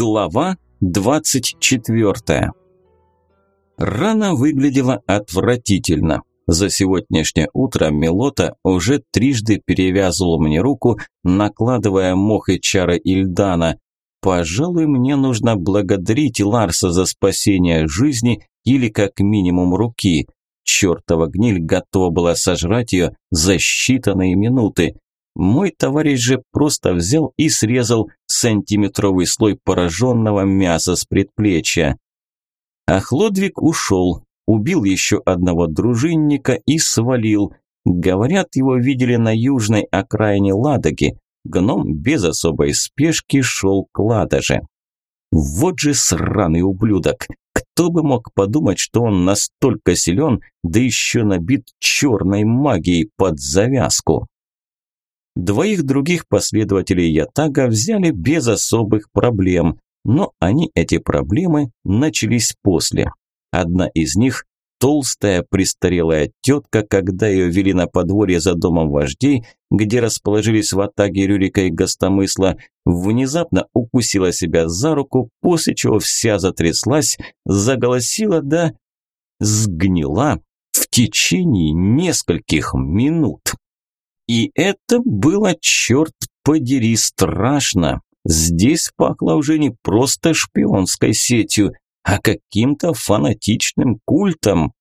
Глава 24. Рана выглядела отвратительно. За сегодняшнее утро Мелота уже трижды перевязывал мне руку, накладывая мох и чары Ильдана. Пожалуй, мне нужно благодарить Ларса за спасение жизни или как минимум руки. Чертова гниль готова была сожрать ее за считанные минуты. Мой товарищ же просто взял и срезал сантиметровый слой пораженного мяса с предплечья. А Хлодвиг ушел, убил еще одного дружинника и свалил. Говорят, его видели на южной окраине Ладоги. Гном без особой спешки шел к Ладоже. Вот же сраный ублюдок! Кто бы мог подумать, что он настолько силен, да еще набит черной магией под завязку. Двоих других последователей Ятага взяли без особых проблем, но они эти проблемы начались после. Одна из них толстая престарелая тетка, когда ее вели на подворье за домом вождей, где расположились в атаге Рюрика и Гостомысла, внезапно укусила себя за руку, после чего вся затряслась, заголосила да сгнила в течение нескольких минут. И это было, черт подери, страшно. Здесь пахло уже не просто шпионской сетью, а каким-то фанатичным культом.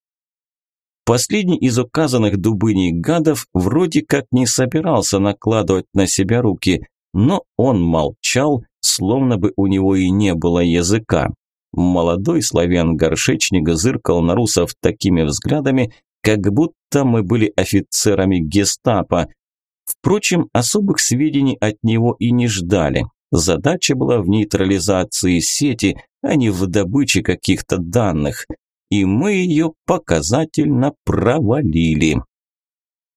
Последний из указанных дубыней гадов вроде как не собирался накладывать на себя руки, но он молчал, словно бы у него и не было языка. Молодой славян-горшечник зыркал на русов такими взглядами, как будто мы были офицерами гестапо, Впрочем, особых сведений от него и не ждали. Задача была в нейтрализации сети, а не в добыче каких-то данных. И мы ее показательно провалили.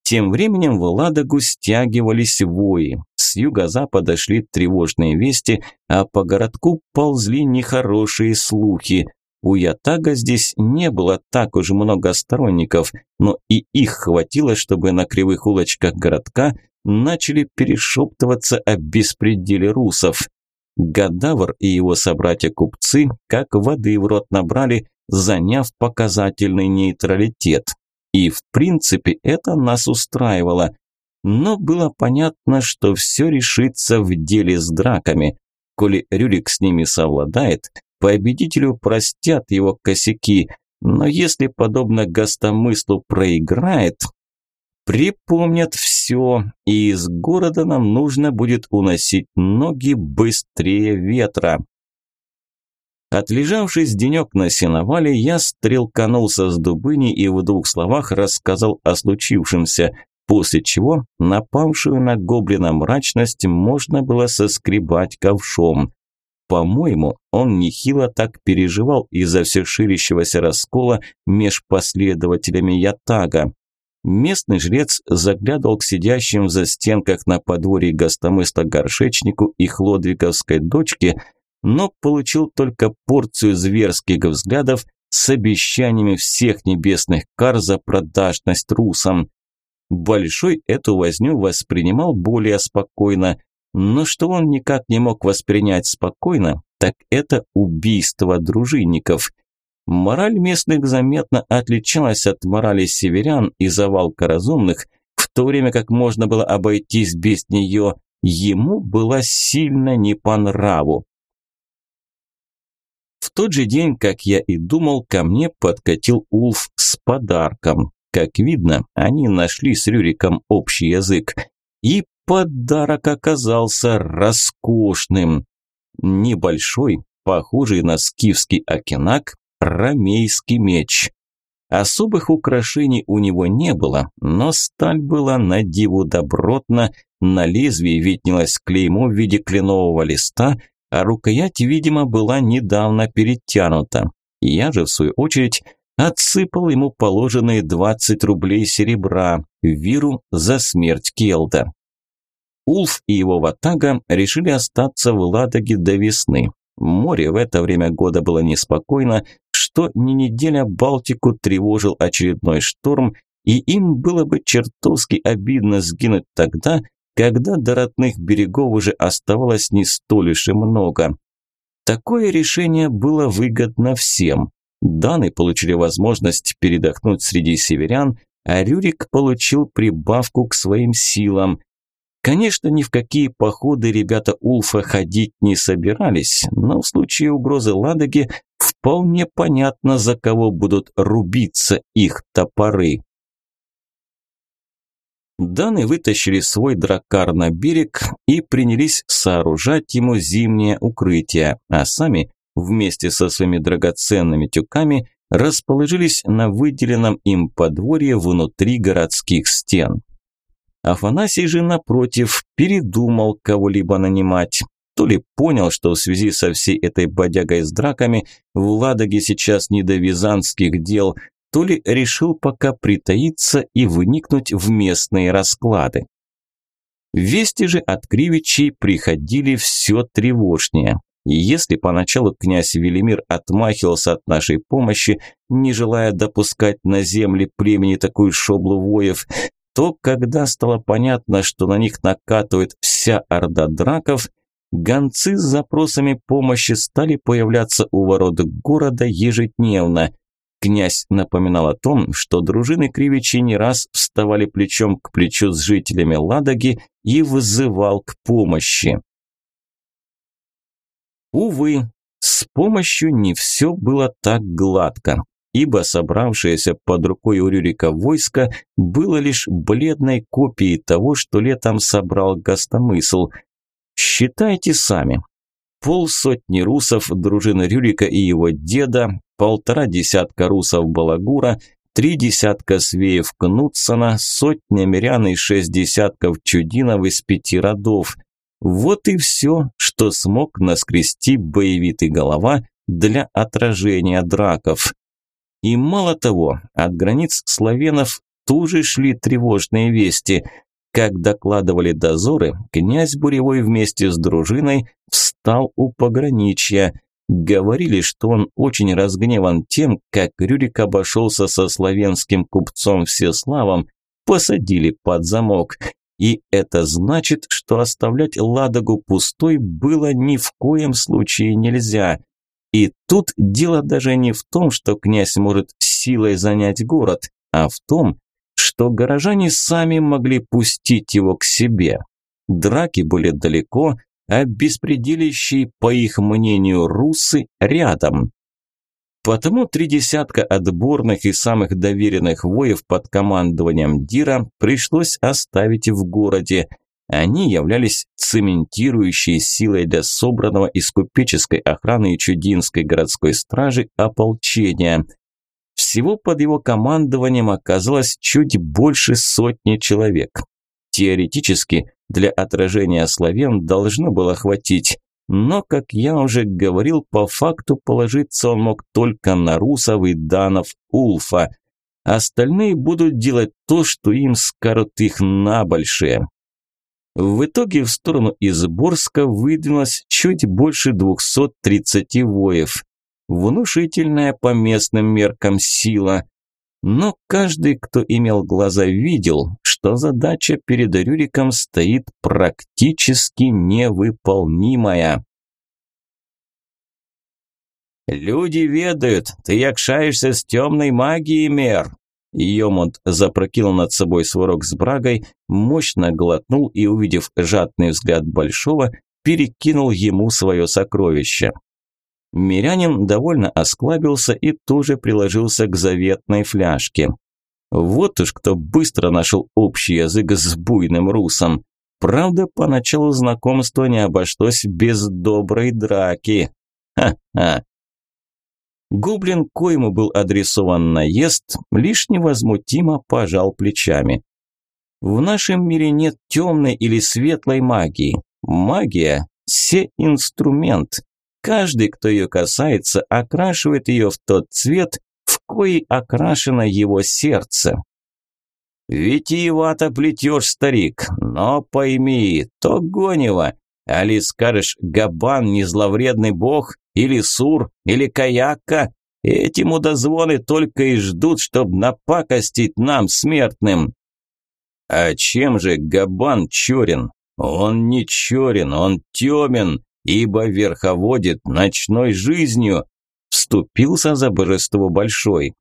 Тем временем в Ладогу стягивались вои. С юго-запада шли тревожные вести, а по городку ползли нехорошие слухи. У Ятага здесь не было так уж много сторонников, но и их хватило, чтобы на кривых улочках городка начали перешептываться о беспределе русов. Гадавр и его собратья-купцы как воды в рот набрали, заняв показательный нейтралитет. И в принципе это нас устраивало. Но было понятно, что все решится в деле с драками. Коли Рюрик с ними совладает, Победителю простят его косяки, но если, подобно гостомыслу, проиграет, припомнят все, и из города нам нужно будет уносить ноги быстрее ветра. Отлежавшись денек на сеновале, я стрелканулся с дубыни и в двух словах рассказал о случившемся, после чего напавшую на гоблина мрачность можно было соскребать ковшом. По-моему, он нехило так переживал из-за все ширящегося раскола меж последователями Ятага. Местный жрец заглядывал к сидящим за стенках на подворье гостомысла горшечнику и хлодвиговской дочке, но получил только порцию зверских взглядов с обещаниями всех небесных кар за продажность русам. Большой эту возню воспринимал более спокойно, но что он никак не мог воспринять спокойно, так это убийство дружинников. Мораль местных заметно отличалась от морали северян и завалка разумных, в то время как можно было обойтись без нее, ему было сильно не по нраву. В тот же день, как я и думал, ко мне подкатил Улф с подарком. Как видно, они нашли с Рюриком общий язык. И Подарок оказался роскошным. Небольшой, похожий на скифский окинак, ромейский меч. Особых украшений у него не было, но сталь была на диву добротна, на лезвии виднелось клеймо в виде кленового листа, а рукоять, видимо, была недавно перетянута. Я же, в свою очередь, отсыпал ему положенные 20 рублей серебра, Виру за смерть Келда. Улф и его ватага решили остаться в Ладоге до весны. Море в это время года было неспокойно, что ни неделя Балтику тревожил очередной шторм, и им было бы чертовски обидно сгинуть тогда, когда до родных берегов уже оставалось не столь уж и много. Такое решение было выгодно всем. Даны получили возможность передохнуть среди северян, а Рюрик получил прибавку к своим силам. Конечно, ни в какие походы ребята Улфа ходить не собирались, но в случае угрозы Ладоги вполне понятно, за кого будут рубиться их топоры. Даны вытащили свой дракар на берег и принялись сооружать ему зимнее укрытие, а сами вместе со своими драгоценными тюками расположились на выделенном им подворье внутри городских стен. Афанасий же, напротив, передумал кого-либо нанимать. То ли понял, что в связи со всей этой бодягой с драками в Ладоге сейчас не до византских дел, то ли решил пока притаиться и вникнуть в местные расклады. Вести же от Кривичей приходили все тревожнее. И если поначалу князь Велимир отмахивался от нашей помощи, не желая допускать на земли племени такую шоблу воев, то когда стало понятно, что на них накатывает вся орда драков, гонцы с запросами помощи стали появляться у ворот города ежедневно. Князь напоминал о том, что дружины Кривичи не раз вставали плечом к плечу с жителями Ладоги и вызывал к помощи. Увы, с помощью не все было так гладко ибо собравшееся под рукой у Рюрика войско было лишь бледной копией того, что летом собрал гостомысл. Считайте сами. Полсотни русов дружины Рюрика и его деда, полтора десятка русов Балагура, три десятка свеев Кнутсона, сотня мирян и шесть десятков чудинов из пяти родов. Вот и все, что смог наскрести боевитый голова для отражения драков. И мало того, от границ славянов тоже шли тревожные вести. Как докладывали дозоры, князь Буревой вместе с дружиной встал у пограничья. Говорили, что он очень разгневан тем, как Рюрик обошелся со славянским купцом Всеславом, посадили под замок. И это значит, что оставлять Ладогу пустой было ни в коем случае нельзя – и тут дело даже не в том, что князь может силой занять город, а в том, что горожане сами могли пустить его к себе. Драки были далеко, а беспределящие, по их мнению, русы рядом. Потому три десятка отборных и самых доверенных воев под командованием Дира пришлось оставить в городе – они являлись цементирующей силой для собранного из купеческой охраны и чудинской городской стражи ополчения. Всего под его командованием оказалось чуть больше сотни человек. Теоретически для отражения славян должно было хватить, но, как я уже говорил, по факту положиться он мог только на русов и данов Улфа. Остальные будут делать то, что им скажут их набольшие. В итоге в сторону Изборска выдвинулось чуть больше 230 воев. Внушительная по местным меркам сила. Но каждый, кто имел глаза, видел, что задача перед Рюриком стоит практически невыполнимая. «Люди ведают, ты якшаешься с темной магией, мэр!» Йомунд запрокинул над собой сварок с брагой, мощно глотнул и, увидев жадный взгляд Большого, перекинул ему свое сокровище. Мирянин довольно осклабился и тоже приложился к заветной фляжке. Вот уж кто быстро нашел общий язык с буйным русом. Правда, поначалу знакомство не обошлось без доброй драки. Ха-ха. Гоблин, коему был адресован наезд, лишь невозмутимо пожал плечами. В нашем мире нет темной или светлой магии. Магия – все инструмент. Каждый, кто ее касается, окрашивает ее в тот цвет, в кои окрашено его сердце. «Витиевато плетешь, старик, но пойми, то гонево. Али скажешь, Габан не зловредный бог, или Сур, или Каякка. Эти мудозвоны только и ждут, чтобы напакостить нам, смертным. А чем же Габан черен? Он не черен, он темен. ибо верховодит ночной жизнью», вступился за божество Большой.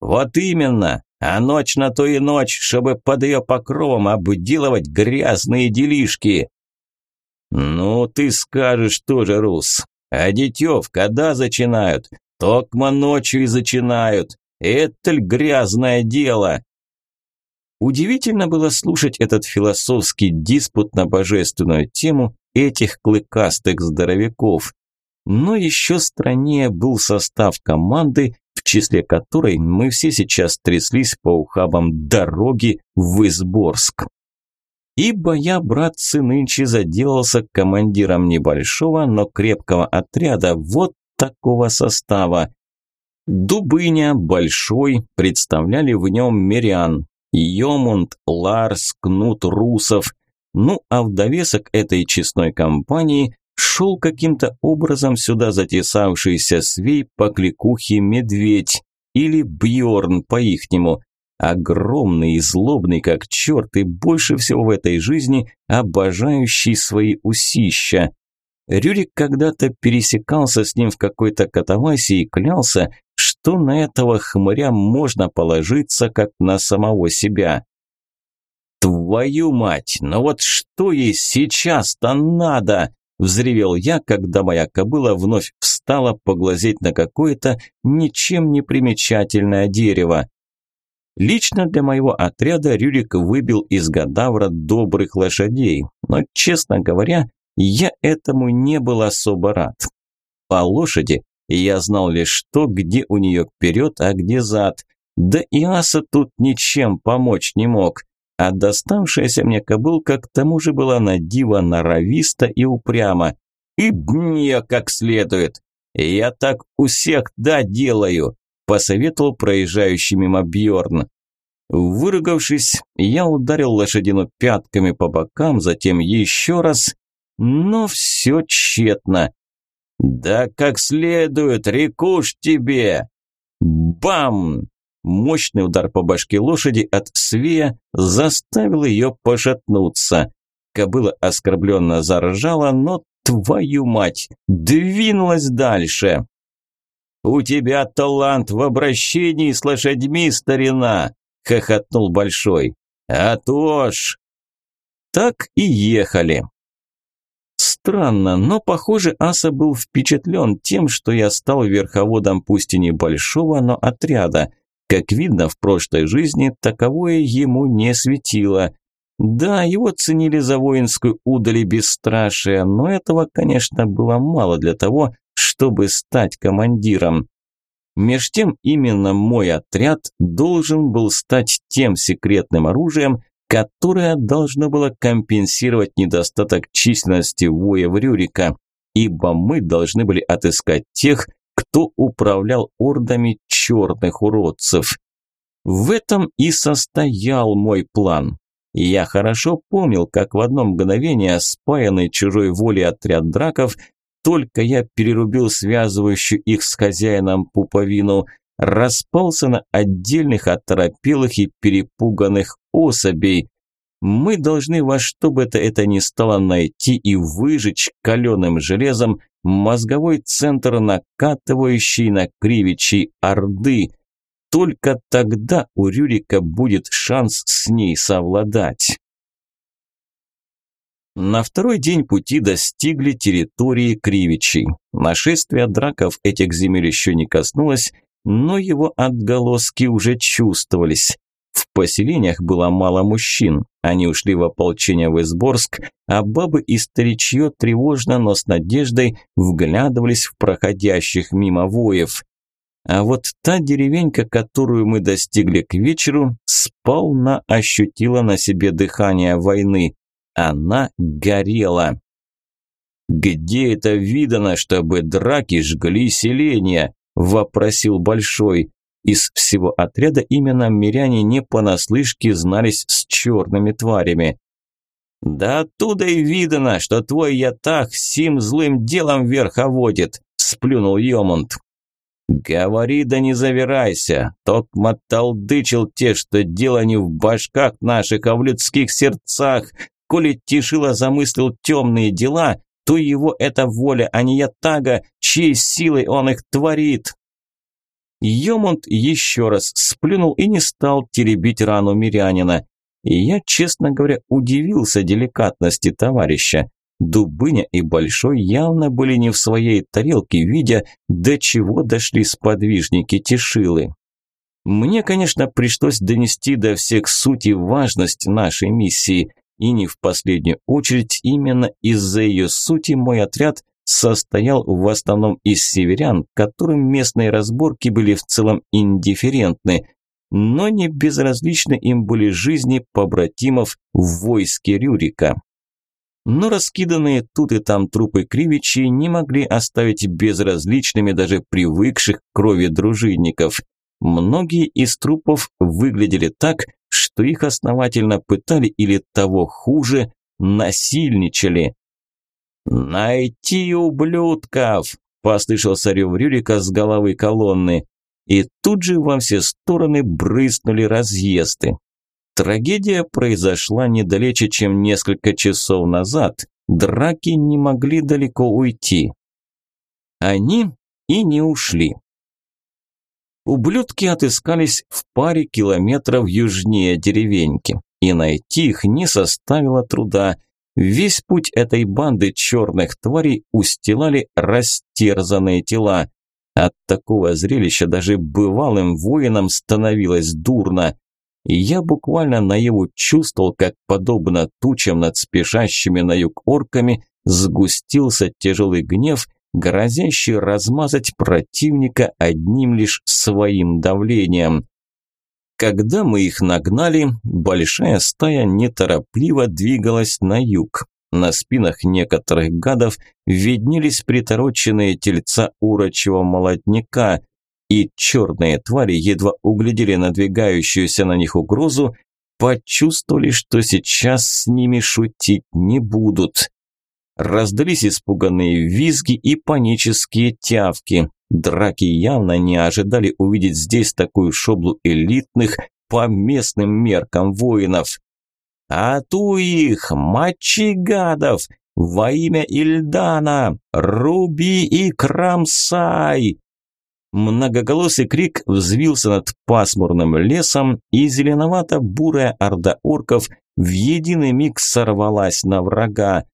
«Вот именно, а ночь на то и ночь, чтобы под ее покровом обделывать грязные делишки». «Ну, ты скажешь тоже, Рус. А детев когда зачинают? Токма ночью и зачинают. Это ль грязное дело?» Удивительно было слушать этот философский диспут на божественную тему этих клыкастых здоровяков. Но еще страннее был состав команды, в числе которой мы все сейчас тряслись по ухабам дороги в Изборск. Ибо я, братцы, нынче заделался командиром небольшого, но крепкого отряда вот такого состава. Дубыня, Большой, представляли в нем Мириан, Йомунд, Ларс, Кнут, Русов. Ну а в довесок этой честной компании шел каким-то образом сюда затесавшийся свей по кликухе медведь или Бьорн по-ихнему. Огромный и злобный как черт и больше всего в этой жизни обожающий свои усища. Рюрик когда-то пересекался с ним в какой-то катавасии и клялся, что на этого хмыря можно положиться как на самого себя. «Твою мать, ну вот что ей сейчас-то надо?» – взревел я, когда моя кобыла вновь встала поглазеть на какое-то ничем не примечательное дерево. Лично для моего отряда Рюрик выбил из Гадавра добрых лошадей, но, честно говоря, я этому не был особо рад. По лошади я знал лишь то, где у нее вперед, а где зад. Да и Аса тут ничем помочь не мог. А доставшаяся мне кобылка к тому же была на диво норовиста и упряма. И мне как следует. Я так у всех да делаю посоветовал проезжающий мимо Бьорн. Выругавшись, я ударил лошадину пятками по бокам, затем еще раз, но все тщетно. «Да как следует, рекуш тебе!» Бам! Мощный удар по башке лошади от свея заставил ее пошатнуться. Кобыла оскорбленно заржала, но, твою мать, двинулась дальше. «У тебя талант в обращении с лошадьми, старина!» – хохотнул Большой. «А то ж!» Так и ехали. Странно, но, похоже, Аса был впечатлен тем, что я стал верховодом пусть и небольшого, но отряда. Как видно, в прошлой жизни таковое ему не светило. Да, его ценили за воинскую удали бесстрашие, но этого, конечно, было мало для того, чтобы стать командиром. Меж тем именно мой отряд должен был стать тем секретным оружием, которое должно было компенсировать недостаток численности воев Рюрика, ибо мы должны были отыскать тех, кто управлял ордами черных уродцев. В этом и состоял мой план. Я хорошо помнил, как в одно мгновение спаянный чужой волей отряд драков только я перерубил связывающую их с хозяином пуповину, распался на отдельных оторопелых и перепуганных особей. Мы должны во что бы это это ни стало найти и выжечь каленым железом мозговой центр накатывающий на кривичей Орды. Только тогда у Рюрика будет шанс с ней совладать. На второй день пути достигли территории Кривичей. Нашествие драков этих земель еще не коснулось, но его отголоски уже чувствовались. В поселениях было мало мужчин. Они ушли в ополчение в Изборск, а бабы и старичье тревожно, но с надеждой вглядывались в проходящих мимо воев. А вот та деревенька, которую мы достигли к вечеру, сполна ощутила на себе дыхание войны. Она горела. «Где это видано, чтобы драки жгли селения?» – вопросил Большой. Из всего отряда именно миряне не понаслышке знались с черными тварями. «Да оттуда и видно, что твой ятах сим злым делом верховодит», – сплюнул Йомунд. «Говори да не завирайся, токма толдычил те, что дело не в башках наших, а в людских сердцах, Коли Тишила замыслил темные дела, то его это воля, а не ятага, чьей силой он их творит. Йомунд еще раз сплюнул и не стал теребить рану мирянина. И я, честно говоря, удивился деликатности товарища. Дубыня и Большой явно были не в своей тарелке, видя, до чего дошли сподвижники Тишилы. Мне, конечно, пришлось донести до всех суть и важность нашей миссии, и не в последнюю очередь именно из-за ее сути мой отряд состоял в основном из северян, которым местные разборки были в целом индифферентны, но не безразличны им были жизни побратимов в войске Рюрика. Но раскиданные тут и там трупы кривичей не могли оставить безразличными даже привыкших к крови дружинников. Многие из трупов выглядели так, что их основательно пытали или того хуже, насильничали. «Найти ублюдков!» – послышался рев Рюрика с головы колонны. И тут же во все стороны брызнули разъезды. Трагедия произошла недалече, чем несколько часов назад. Драки не могли далеко уйти. Они и не ушли. Ублюдки отыскались в паре километров южнее деревеньки, и найти их не составило труда. Весь путь этой банды черных тварей устилали растерзанные тела. От такого зрелища даже бывалым воинам становилось дурно. Я буквально наяву чувствовал, как, подобно тучам над спешащими на юг орками, сгустился тяжелый гнев, грозящий размазать противника одним лишь своим давлением. Когда мы их нагнали, большая стая неторопливо двигалась на юг. На спинах некоторых гадов виднелись притороченные тельца урочего молотника, и черные твари едва углядели надвигающуюся на них угрозу, почувствовали, что сейчас с ними шутить не будут. Раздались испуганные визги и панические тявки. Драки явно не ожидали увидеть здесь такую шоблу элитных по местным меркам воинов. «А ту их, мочи гадов! Во имя Ильдана! Руби и кромсай!» Многоголосый крик взвился над пасмурным лесом, и зеленовато-бурая орда орков в единый миг сорвалась на врага.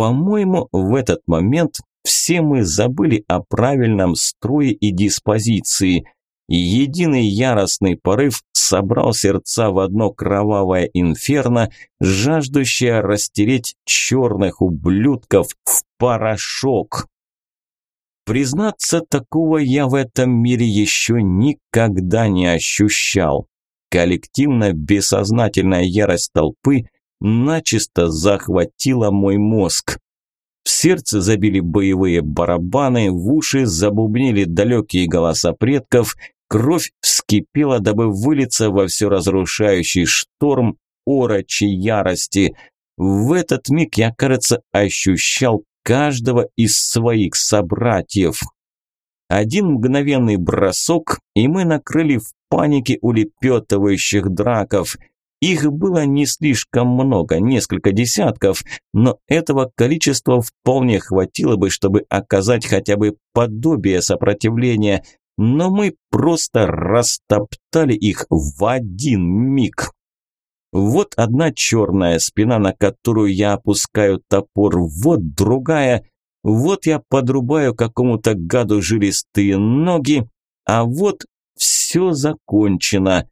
По-моему, в этот момент все мы забыли о правильном строе и диспозиции. Единый яростный порыв собрал сердца в одно кровавое инферно, жаждущее растереть черных ублюдков в порошок. Признаться, такого я в этом мире еще никогда не ощущал. Коллективно бессознательная ярость толпы начисто захватила мой мозг. В сердце забили боевые барабаны, в уши забубнили далекие голоса предков, кровь вскипела, дабы вылиться во все разрушающий шторм орочей ярости. В этот миг я, кажется, ощущал каждого из своих собратьев. Один мгновенный бросок, и мы накрыли в панике улепетывающих драков – их было не слишком много, несколько десятков, но этого количества вполне хватило бы, чтобы оказать хотя бы подобие сопротивления, но мы просто растоптали их в один миг. Вот одна черная спина, на которую я опускаю топор, вот другая, вот я подрубаю какому-то гаду жилистые ноги, а вот все закончено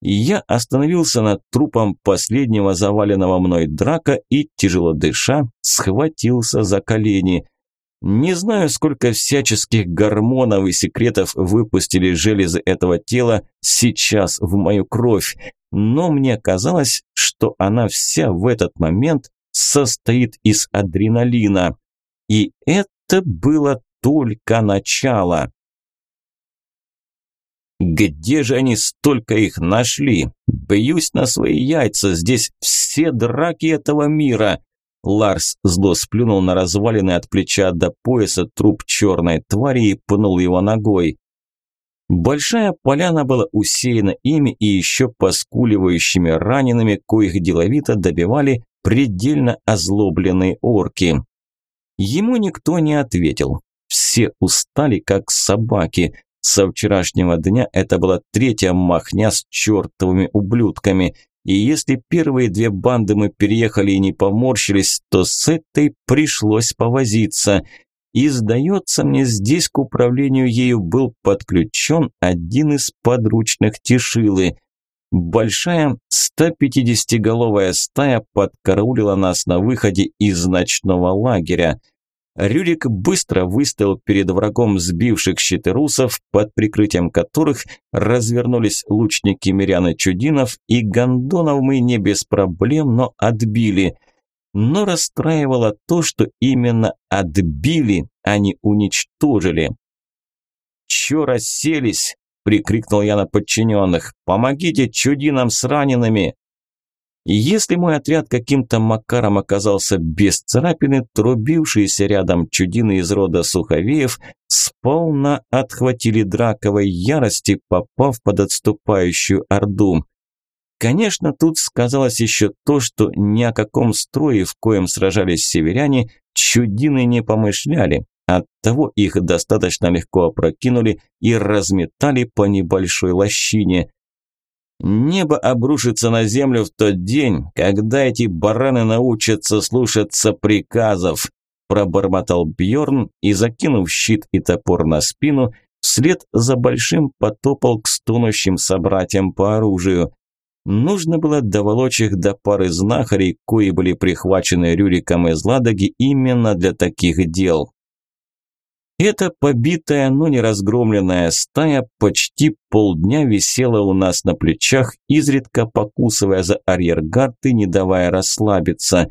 я остановился над трупом последнего заваленного мной драка и, тяжело дыша, схватился за колени. Не знаю, сколько всяческих гормонов и секретов выпустили железы этого тела сейчас в мою кровь, но мне казалось, что она вся в этот момент состоит из адреналина. И это было только начало. Где же они столько их нашли? Бьюсь на свои яйца, здесь все драки этого мира. Ларс зло сплюнул на развалины от плеча до пояса труп черной твари и пнул его ногой. Большая поляна была усеяна ими и еще поскуливающими ранеными, коих деловито добивали предельно озлобленные орки. Ему никто не ответил. Все устали, как собаки. Со вчерашнего дня это была третья махня с чертовыми ублюдками. И если первые две банды мы переехали и не поморщились, то с этой пришлось повозиться. И, сдается мне, здесь к управлению ею был подключен один из подручных Тишилы. Большая 150-головая стая подкараулила нас на выходе из ночного лагеря. Рюрик быстро выставил перед врагом сбивших щиты русов, под прикрытием которых развернулись лучники Миряны Чудинов, и гондонов мы не без проблем, но отбили. Но расстраивало то, что именно отбили, а не уничтожили. «Чё расселись?» – прикрикнул я на подчиненных. «Помогите чудинам с ранеными!» Если мой отряд каким-то макаром оказался без царапины, трубившиеся рядом чудины из рода Суховеев сполна отхватили драковой ярости, попав под отступающую орду. Конечно, тут сказалось еще то, что ни о каком строе, в коем сражались северяне, чудины не помышляли. Оттого их достаточно легко опрокинули и разметали по небольшой лощине. Небо обрушится на землю в тот день, когда эти бараны научатся слушаться приказов, пробормотал Бьорн и, закинув щит и топор на спину, вслед за большим потопал к стонущим собратьям по оружию. Нужно было доволочь их до пары знахарей, кои были прихвачены Рюриком из Ладоги именно для таких дел. Эта побитая, но не разгромленная стая почти полдня висела у нас на плечах, изредка покусывая за арьергард не давая расслабиться.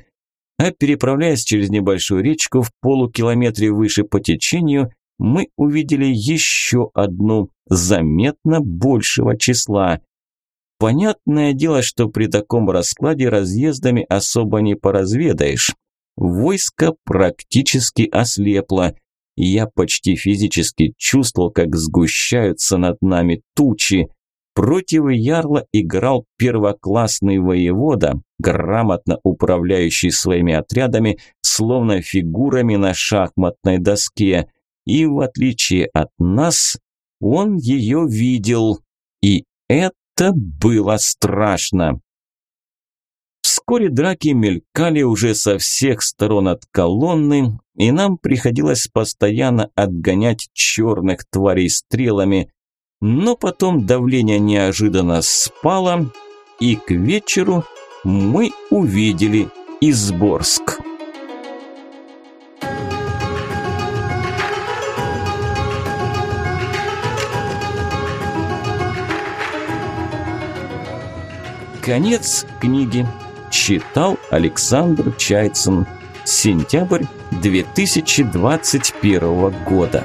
А переправляясь через небольшую речку в полукилометре выше по течению, мы увидели еще одну, заметно большего числа. Понятное дело, что при таком раскладе разъездами особо не поразведаешь. Войско практически ослепло – я почти физически чувствовал, как сгущаются над нами тучи. Против Ярла играл первоклассный воевода, грамотно управляющий своими отрядами, словно фигурами на шахматной доске. И в отличие от нас, он ее видел. И это было страшно. Вскоре драки мелькали уже со всех сторон от колонны, и нам приходилось постоянно отгонять черных тварей стрелами. Но потом давление неожиданно спало, и к вечеру мы увидели Изборск. Конец книги. Читал Александр Чайцин. Сентябрь 2021 года.